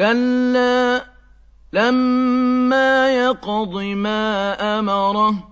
كَلَّا لَمَّا يَقْضِ مَا أَمَرَهُ